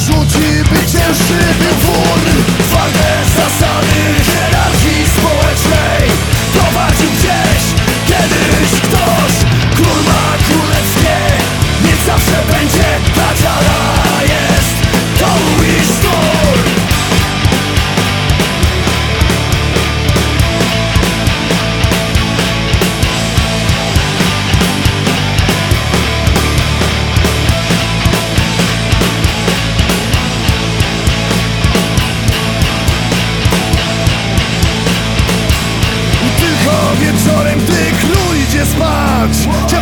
Служу тебе тем, что ты Wieczorem ty król spać. Cię